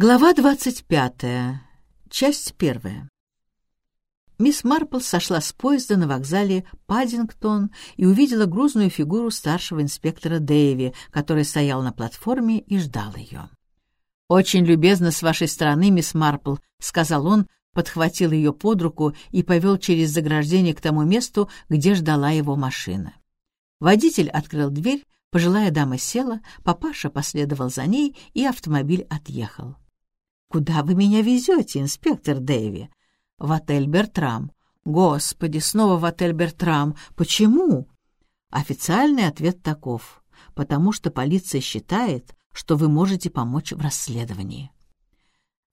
Глава двадцать пятая. Часть первая. Мисс Марпл сошла с поезда на вокзале Паддингтон и увидела грузную фигуру старшего инспектора Дэйви, который стоял на платформе и ждал ее. «Очень любезно с вашей стороны, мисс Марпл», — сказал он, подхватил ее под руку и повел через заграждение к тому месту, где ждала его машина. Водитель открыл дверь, пожилая дама села, папаша последовал за ней, и автомобиль отъехал. «Куда вы меня везете, инспектор Дэви?» «В отель Бертрам». «Господи, снова в отель Бертрам. Почему?» Официальный ответ таков. «Потому что полиция считает, что вы можете помочь в расследовании».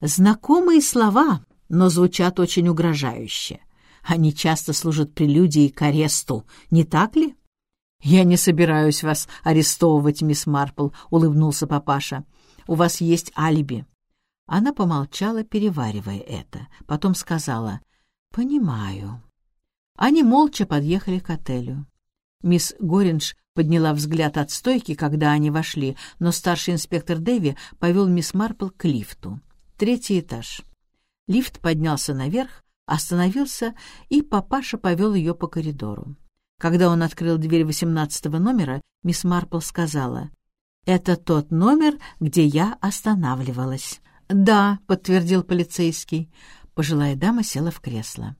Знакомые слова, но звучат очень угрожающе. Они часто служат прелюдией к аресту, не так ли? «Я не собираюсь вас арестовывать, мисс Марпл», — улыбнулся папаша. «У вас есть алиби. Она помолчала, переваривая это. Потом сказала «Понимаю». Они молча подъехали к отелю. Мисс Горинж подняла взгляд от стойки, когда они вошли, но старший инспектор Дэви повел мисс Марпл к лифту. Третий этаж. Лифт поднялся наверх, остановился, и папаша повел ее по коридору. Когда он открыл дверь восемнадцатого номера, мисс Марпл сказала, «Это тот номер, где я останавливалась». «Да», — подтвердил полицейский. Пожилая дама села в кресло.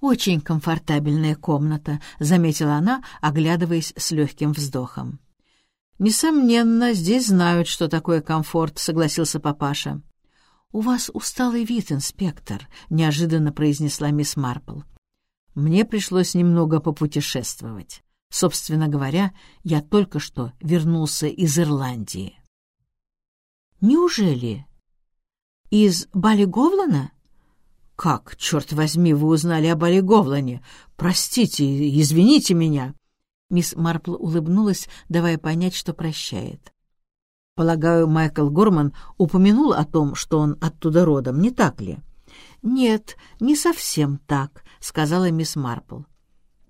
«Очень комфортабельная комната», — заметила она, оглядываясь с легким вздохом. «Несомненно, здесь знают, что такое комфорт», — согласился папаша. «У вас усталый вид, инспектор», — неожиданно произнесла мисс Марпл. «Мне пришлось немного попутешествовать. Собственно говоря, я только что вернулся из Ирландии». «Неужели?» «Из Балиговлана?» «Как, черт возьми, вы узнали о Балиговлане? Простите, извините меня!» Мисс Марпл улыбнулась, давая понять, что прощает. «Полагаю, Майкл Горман упомянул о том, что он оттуда родом, не так ли?» «Нет, не совсем так», — сказала мисс Марпл.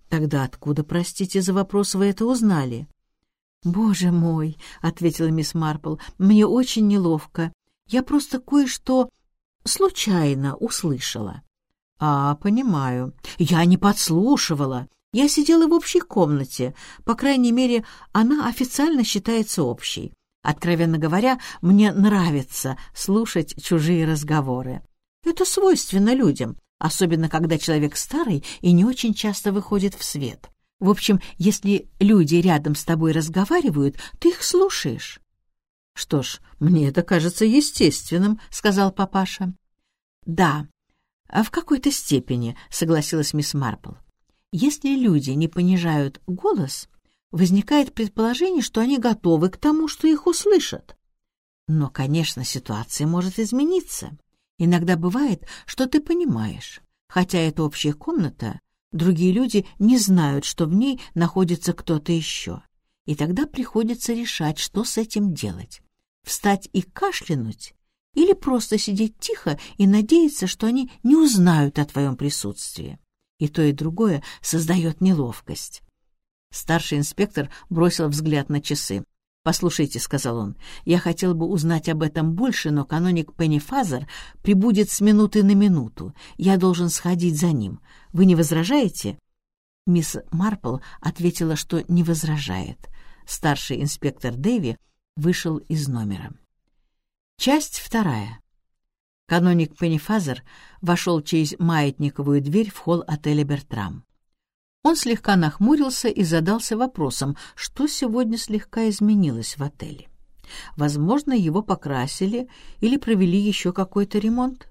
«Тогда откуда, простите за вопрос, вы это узнали?» «Боже мой», — ответила мисс Марпл, — «мне очень неловко. Я просто кое-что случайно услышала. — А, понимаю. Я не подслушивала. Я сидела в общей комнате. По крайней мере, она официально считается общей. Откровенно говоря, мне нравится слушать чужие разговоры. Это свойственно людям, особенно когда человек старый и не очень часто выходит в свет. В общем, если люди рядом с тобой разговаривают, ты их слушаешь. «Что ж, мне это кажется естественным», — сказал папаша. «Да, а в какой-то степени», — согласилась мисс Марпл. «Если люди не понижают голос, возникает предположение, что они готовы к тому, что их услышат. Но, конечно, ситуация может измениться. Иногда бывает, что ты понимаешь, хотя это общая комната, другие люди не знают, что в ней находится кто-то еще. И тогда приходится решать, что с этим делать встать и кашлянуть, или просто сидеть тихо и надеяться, что они не узнают о твоем присутствии. И то, и другое создает неловкость. Старший инспектор бросил взгляд на часы. «Послушайте», — сказал он, — «я хотел бы узнать об этом больше, но каноник Пеннифазер прибудет с минуты на минуту. Я должен сходить за ним. Вы не возражаете?» Мисс Марпл ответила, что не возражает. Старший инспектор Дэви вышел из номера. Часть вторая. Каноник Пеннифазер вошел через маятниковую дверь в холл отеля «Бертрам». Он слегка нахмурился и задался вопросом, что сегодня слегка изменилось в отеле. Возможно, его покрасили или провели еще какой-то ремонт.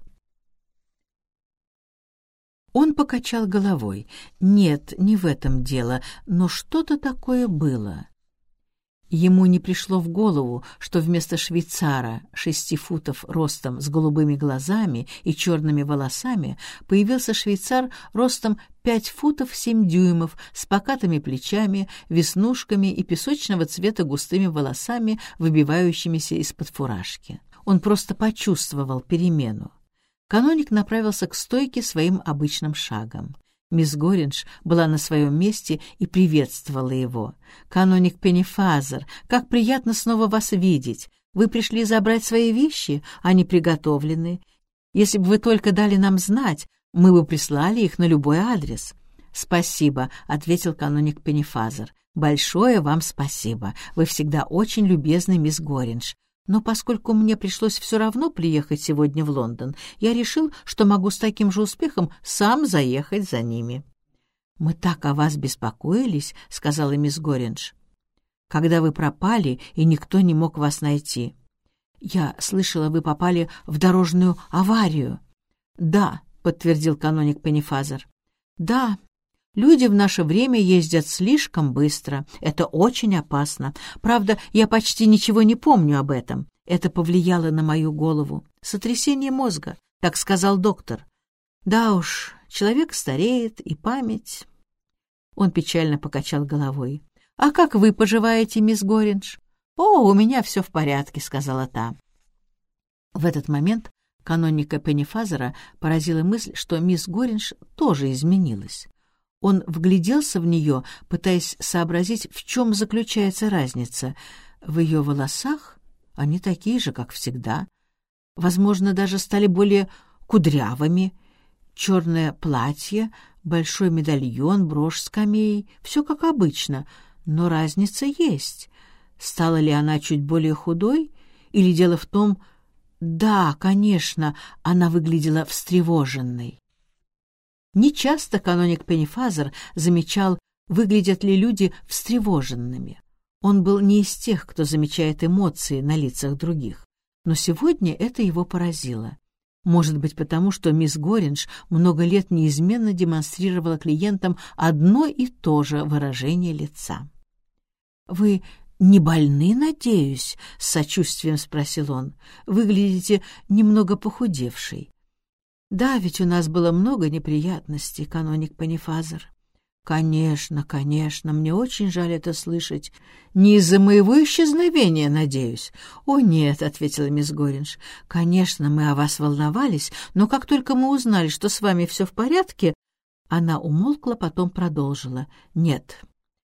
Он покачал головой. Нет, не в этом дело, но что-то такое было. Ему не пришло в голову, что вместо швейцара шести футов ростом с голубыми глазами и черными волосами появился швейцар ростом пять футов семь дюймов с покатыми плечами, веснушками и песочного цвета густыми волосами, выбивающимися из-под фуражки. Он просто почувствовал перемену. Каноник направился к стойке своим обычным шагом. Мисс Горинж была на своем месте и приветствовала его. «Каноник Пеннифазер, как приятно снова вас видеть. Вы пришли забрать свои вещи, они приготовлены. Если бы вы только дали нам знать, мы бы прислали их на любой адрес». «Спасибо», — ответил каноник Пенефазер. «Большое вам спасибо. Вы всегда очень любезны, мисс Горинж. Но поскольку мне пришлось все равно приехать сегодня в Лондон, я решил, что могу с таким же успехом сам заехать за ними». «Мы так о вас беспокоились», — сказала мисс Горинж, «когда вы пропали, и никто не мог вас найти. Я слышала, вы попали в дорожную аварию». «Да», — подтвердил каноник Пеннифазер. «Да, Люди в наше время ездят слишком быстро. Это очень опасно. Правда, я почти ничего не помню об этом. Это повлияло на мою голову. Сотрясение мозга, так сказал доктор. Да уж, человек стареет, и память... Он печально покачал головой. «А как вы поживаете, мисс Горинж?» «О, у меня все в порядке», — сказала та. В этот момент каноника Пеннифазера поразила мысль, что мисс Горинж тоже изменилась. Он вгляделся в нее, пытаясь сообразить, в чем заключается разница. В ее волосах они такие же, как всегда. Возможно, даже стали более кудрявыми. Черное платье, большой медальон, брошь с камеей — все как обычно, но разница есть. Стала ли она чуть более худой? Или дело в том... Да, конечно, она выглядела встревоженной. Нечасто каноник Пеннифазер замечал, выглядят ли люди встревоженными. Он был не из тех, кто замечает эмоции на лицах других. Но сегодня это его поразило. Может быть, потому что мисс Горинж много лет неизменно демонстрировала клиентам одно и то же выражение лица. «Вы не больны, надеюсь?» — с сочувствием спросил он. «Выглядите немного похудевшей. Да, ведь у нас было много неприятностей, каноник Панифазер. Конечно, конечно, мне очень жаль это слышать. Не из-за моего исчезновения, надеюсь. О, нет, ответила мисс Горинж. Конечно, мы о вас волновались, но как только мы узнали, что с вами все в порядке, она умолкла, потом продолжила. Нет,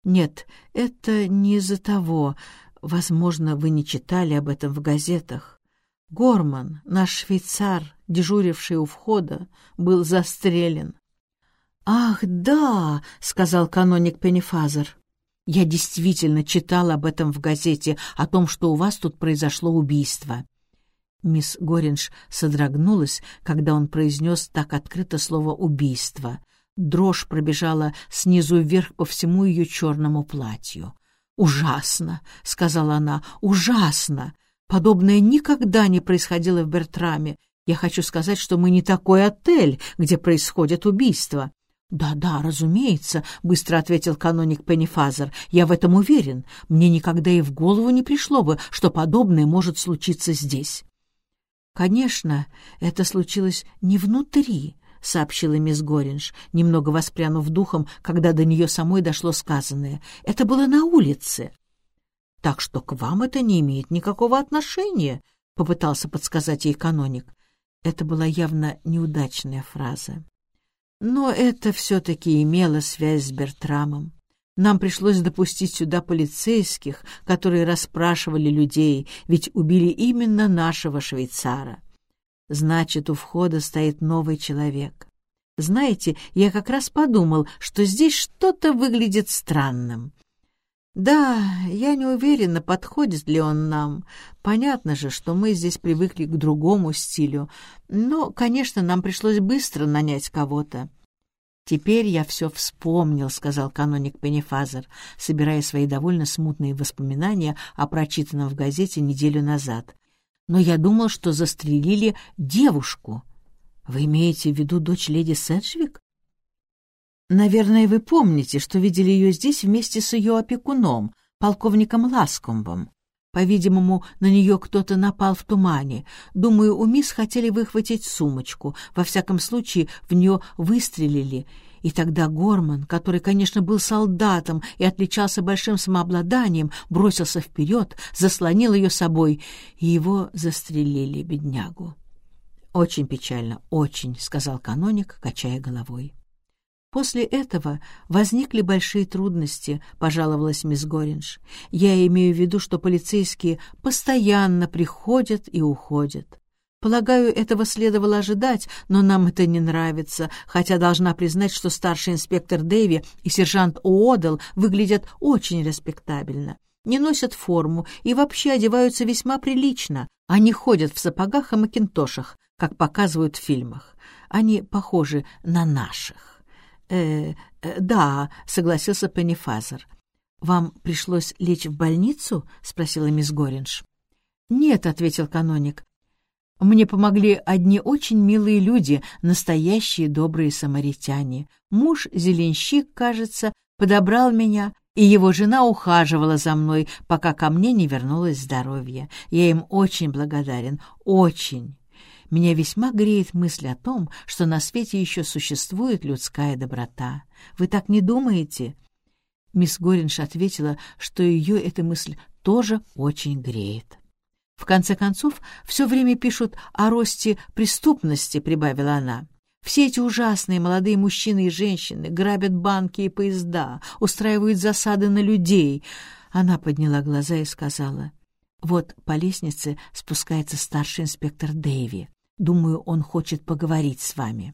нет, это не из-за того. Возможно, вы не читали об этом в газетах. Горман, наш швейцар, дежуривший у входа, был застрелен. «Ах, да!» — сказал каноник Пеннифазер. «Я действительно читал об этом в газете, о том, что у вас тут произошло убийство». Мисс Горинж содрогнулась, когда он произнес так открыто слово «убийство». Дрожь пробежала снизу вверх по всему ее черному платью. «Ужасно!» — сказала она. «Ужасно! Подобное никогда не происходило в Бертраме. Я хочу сказать, что мы не такой отель, где происходят убийства. «Да-да, разумеется», — быстро ответил каноник Пеннифазер. «Я в этом уверен. Мне никогда и в голову не пришло бы, что подобное может случиться здесь». «Конечно, это случилось не внутри», — сообщила мисс Горинж, немного воспрянув духом, когда до нее самой дошло сказанное. «Это было на улице» так что к вам это не имеет никакого отношения», — попытался подсказать ей каноник. Это была явно неудачная фраза. Но это все-таки имело связь с Бертрамом. Нам пришлось допустить сюда полицейских, которые расспрашивали людей, ведь убили именно нашего швейцара. Значит, у входа стоит новый человек. Знаете, я как раз подумал, что здесь что-то выглядит странным. «Да, я не уверена, подходит ли он нам. Понятно же, что мы здесь привыкли к другому стилю. Но, конечно, нам пришлось быстро нанять кого-то». «Теперь я все вспомнил», — сказал каноник Пеннифазер, собирая свои довольно смутные воспоминания о прочитанном в газете неделю назад. «Но я думал, что застрелили девушку. Вы имеете в виду дочь леди Седжвик?» Наверное, вы помните, что видели ее здесь вместе с ее опекуном, полковником Ласкомбом. По-видимому, на нее кто-то напал в тумане. Думаю, у мисс хотели выхватить сумочку. Во всяком случае, в нее выстрелили. И тогда Горман, который, конечно, был солдатом и отличался большим самообладанием, бросился вперед, заслонил ее собой, и его застрелили, беднягу. «Очень печально, очень», — сказал каноник, качая головой. После этого возникли большие трудности, пожаловалась мисс Горинж. Я имею в виду, что полицейские постоянно приходят и уходят. Полагаю, этого следовало ожидать, но нам это не нравится, хотя должна признать, что старший инспектор Дэви и сержант Уодл выглядят очень респектабельно. Не носят форму и вообще одеваются весьма прилично. Они ходят в сапогах и макинтошах, как показывают в фильмах. Они похожи на наших. «Э, э, да», — согласился Пеннифазер. «Вам пришлось лечь в больницу?» — спросила мисс Горинж. «Нет», — ответил каноник. «Мне помогли одни очень милые люди, настоящие добрые самаритяне. Муж-зеленщик, кажется, подобрал меня, и его жена ухаживала за мной, пока ко мне не вернулось здоровье. Я им очень благодарен, очень». Меня весьма греет мысль о том, что на свете еще существует людская доброта. Вы так не думаете?» Мисс Горинш ответила, что ее эта мысль тоже очень греет. «В конце концов, все время пишут о росте преступности», — прибавила она. «Все эти ужасные молодые мужчины и женщины грабят банки и поезда, устраивают засады на людей». Она подняла глаза и сказала, «Вот по лестнице спускается старший инспектор Дэйви. Думаю, он хочет поговорить с вами».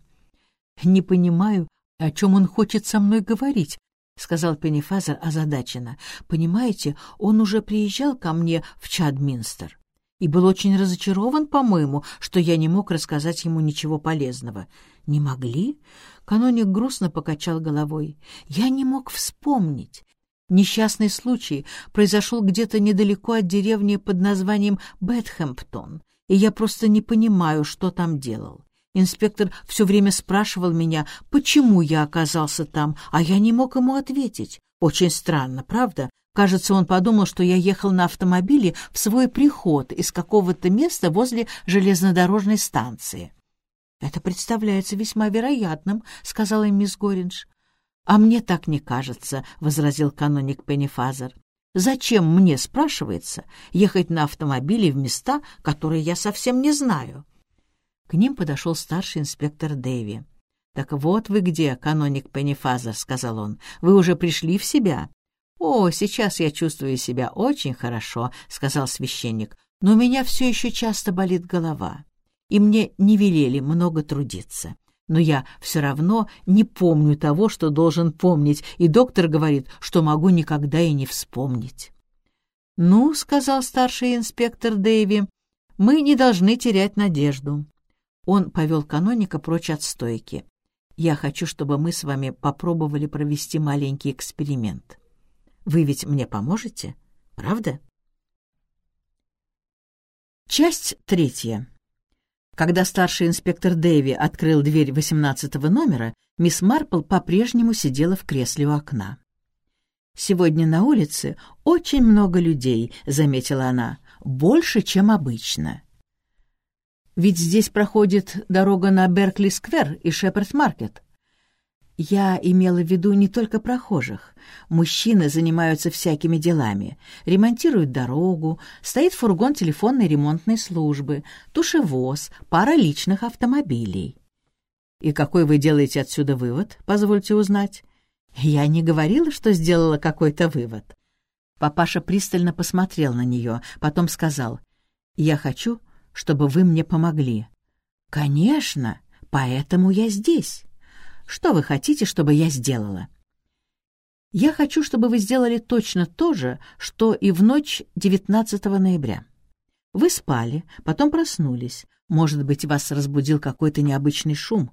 «Не понимаю, о чем он хочет со мной говорить», — сказал Пеннифазер озадаченно. «Понимаете, он уже приезжал ко мне в Чадминстер и был очень разочарован, по-моему, что я не мог рассказать ему ничего полезного. Не могли?» Каноник грустно покачал головой. «Я не мог вспомнить. Несчастный случай произошел где-то недалеко от деревни под названием Бетхэмптон и я просто не понимаю, что там делал. Инспектор все время спрашивал меня, почему я оказался там, а я не мог ему ответить. Очень странно, правда? Кажется, он подумал, что я ехал на автомобиле в свой приход из какого-то места возле железнодорожной станции. «Это представляется весьма вероятным», — сказала мисс Горинж. «А мне так не кажется», — возразил каноник Пеннифазер. Зачем мне, спрашивается, ехать на автомобиле в места, которые я совсем не знаю? К ним подошел старший инспектор Дэви. «Так вот вы где, каноник Пеннифазер», — сказал он. «Вы уже пришли в себя?» «О, сейчас я чувствую себя очень хорошо», — сказал священник. «Но у меня все еще часто болит голова, и мне не велели много трудиться но я все равно не помню того, что должен помнить, и доктор говорит, что могу никогда и не вспомнить. «Ну», — сказал старший инспектор Дэйви, — «мы не должны терять надежду». Он повел каноника прочь от стойки. «Я хочу, чтобы мы с вами попробовали провести маленький эксперимент. Вы ведь мне поможете, правда?» Часть третья. Когда старший инспектор Дэви открыл дверь восемнадцатого номера, мисс Марпл по-прежнему сидела в кресле у окна. «Сегодня на улице очень много людей», — заметила она, — «больше, чем обычно». «Ведь здесь проходит дорога на Беркли-сквер и Шепард-маркет», я имела в виду не только прохожих. Мужчины занимаются всякими делами. Ремонтируют дорогу, стоит фургон телефонной ремонтной службы, тушевоз, пара личных автомобилей. И какой вы делаете отсюда вывод, позвольте узнать? Я не говорила, что сделала какой-то вывод. Папаша пристально посмотрел на нее, потом сказал, «Я хочу, чтобы вы мне помогли». «Конечно, поэтому я здесь». Что вы хотите, чтобы я сделала?» «Я хочу, чтобы вы сделали точно то же, что и в ночь 19 ноября. Вы спали, потом проснулись. Может быть, вас разбудил какой-то необычный шум.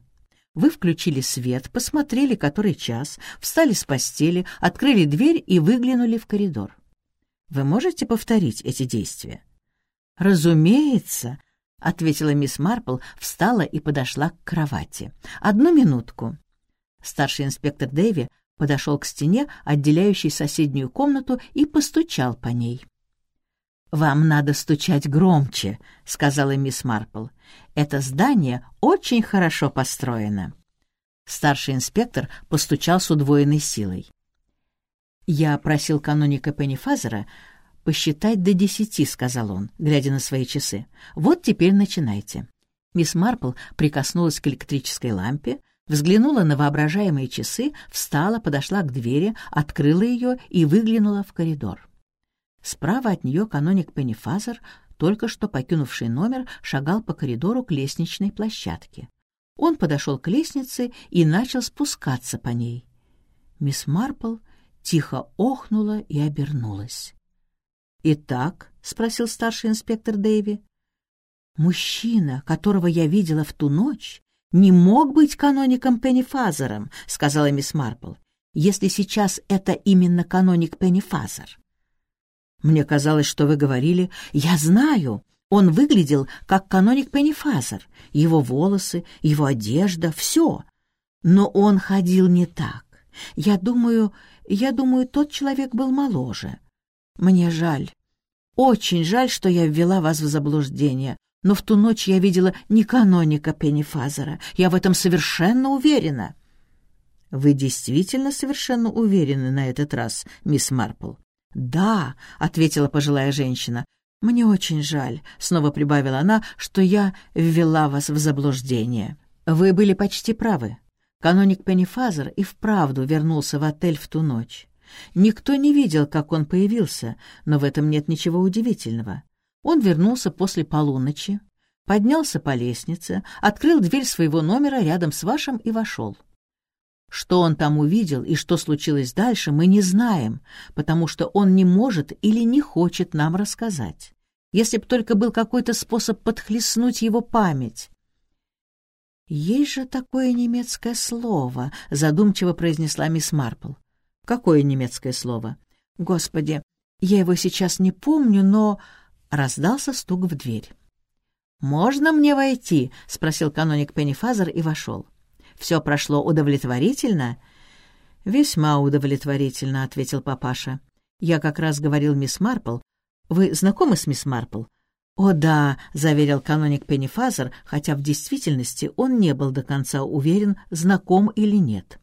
Вы включили свет, посмотрели, который час, встали с постели, открыли дверь и выглянули в коридор. Вы можете повторить эти действия?» «Разумеется», — ответила мисс Марпл, встала и подошла к кровати. «Одну минутку». Старший инспектор Дэви подошел к стене, отделяющей соседнюю комнату, и постучал по ней. «Вам надо стучать громче», — сказала мисс Марпл. «Это здание очень хорошо построено». Старший инспектор постучал с удвоенной силой. «Я просил каноника Пеннифазера посчитать до десяти», — сказал он, глядя на свои часы. «Вот теперь начинайте». Мисс Марпл прикоснулась к электрической лампе, Взглянула на воображаемые часы, встала, подошла к двери, открыла ее и выглянула в коридор. Справа от нее каноник Пеннифазер, только что покинувший номер, шагал по коридору к лестничной площадке. Он подошел к лестнице и начал спускаться по ней. Мисс Марпл тихо охнула и обернулась. «Итак?» — спросил старший инспектор Дэйви. «Мужчина, которого я видела в ту ночь, не мог быть каноником Пеннифазером», — сказала мисс Марпл, «если сейчас это именно каноник Пеннифазер». «Мне казалось, что вы говорили...» «Я знаю, он выглядел как каноник Пеннифазер. Его волосы, его одежда, все. Но он ходил не так. Я думаю, я думаю, тот человек был моложе. Мне жаль. Очень жаль, что я ввела вас в заблуждение. Но в ту ночь я видела не каноника Пеннифазера. Я в этом совершенно уверена. Вы действительно совершенно уверены на этот раз, мисс Марпл? «Да», — ответила пожилая женщина, «Мне очень жаль», — снова прибавила она, «что я ввела вас в заблуждение». «Вы были почти правы. Каноник Пеннифазер и вправду вернулся в отель в ту ночь. Никто не видел, как он появился, но в этом нет ничего удивительного. Он вернулся после полуночи, поднялся по лестнице, открыл дверь своего номера рядом с вашим и вошел. Что он там увидел и что случилось дальше, мы не знаем, потому что он не может или не хочет нам рассказать. Если б только был какой-то способ подхлестнуть его память. «Есть же такое немецкое слово», — задумчиво произнесла мисс Марпл. «Какое немецкое слово?» «Господи, я его сейчас не помню, но...» Раздался стук в дверь. «Можно мне войти?» — спросил каноник Пеннифазер и вошел. Все прошло удовлетворительно?» «Весьма удовлетворительно», — ответил папаша. «Я как раз говорил мисс Марпл. Вы знакомы с мисс Марпл?» «О да», — заверил каноник Пеннифазер, хотя в действительности он не был до конца уверен, знаком или нет.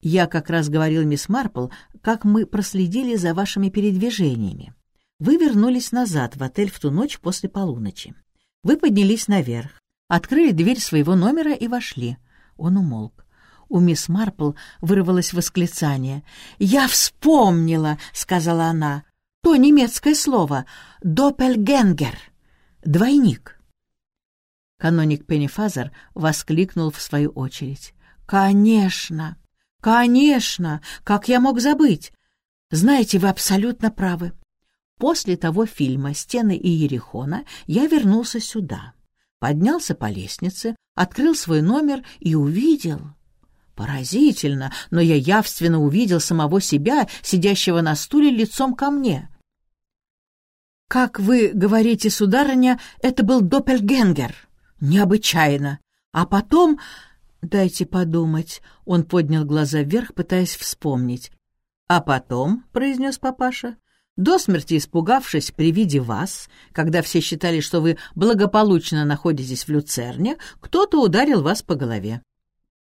«Я как раз говорил мисс Марпл, как мы проследили за вашими передвижениями. Вы вернулись назад в отель в ту ночь после полуночи. Вы поднялись наверх, открыли дверь своего номера и вошли. Он умолк. У мисс Марпл вырвалось восклицание. «Я вспомнила!» — сказала она. «То немецкое слово — «доппельгенгер» — «двойник». Каноник Пеннифазер воскликнул в свою очередь. «Конечно! Конечно! Как я мог забыть? Знаете, вы абсолютно правы. После того фильма «Стены Иерихона» я вернулся сюда поднялся по лестнице, открыл свой номер и увидел... Поразительно, но я явственно увидел самого себя, сидящего на стуле лицом ко мне. «Как вы говорите, сударыня, это был Доппельгенгер. Необычайно. А потом...» «Дайте подумать». Он поднял глаза вверх, пытаясь вспомнить. «А потом», — произнес папаша, до смерти испугавшись при виде вас, когда все считали, что вы благополучно находитесь в Люцерне, кто-то ударил вас по голове.